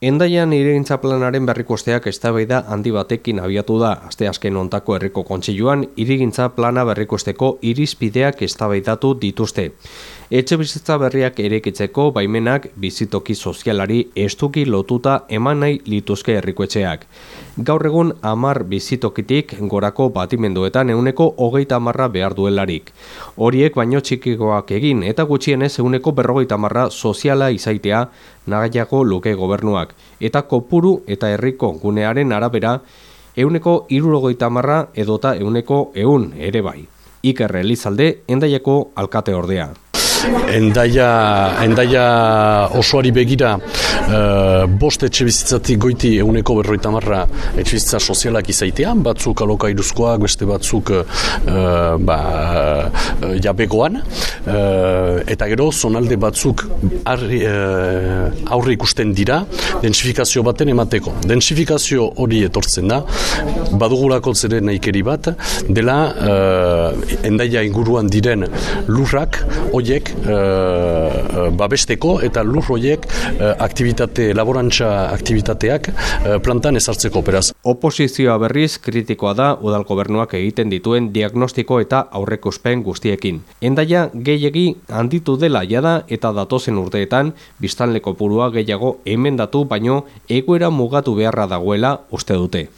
Endaian iregintza planaren berrikosteak eztabaida handi batekin abiatu da. Aste azken ontako herriko kontseiluan irigintza plana berrikosteko irizpideak eztabaidatu dituzte. Etxe bizitza berriak erekitzeko baimenak bizitoki sozialari estuki lotuta eman nahi lituzke herrikoetxeak. Gaur egun amar bizitokitik gorako batimenduetan euneko hogeita marra behar duelarik. Horiek baino txikikoak egin eta gutxienez euneko berrogeita marra soziala izaitea nagaiako luke gobernuak. Eta kopuru eta herriko gunearen arabera euneko irurogeita marra edota euneko eun ere bai. Iker Elizalde, endaiako alkate ordea. Endaia, endaia osoari begira uh, bost etxe bizitzatik goiti euneko berroita marra etxe sozialak izaitean, batzuk alokairuzkoak, beste batzuk uh, ba, uh, jabegoan, eta gero zonalde batzuk arri, uh, aurre ikusten dira densifikazio baten emateko. Densifikazio hori etortzen da, badugulako zeren naikeri bat, dela uh, endaia inguruan diren lurrak, hoiek uh, babesteko eta lur horiek uh, aktivitate, laborantza aktivitateak uh, plantan ezartzeko peraz. Oposizioa berriz kritikoa da udal gobernuak egiten dituen diagnostiko eta aurrekuspen guztiekin. Endaia gehiegi handitu dela jada eta datozen urteetan biztanleko purua gehiago emendatu baino egoera mugatu beharra dagoela uste dute.